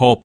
hope.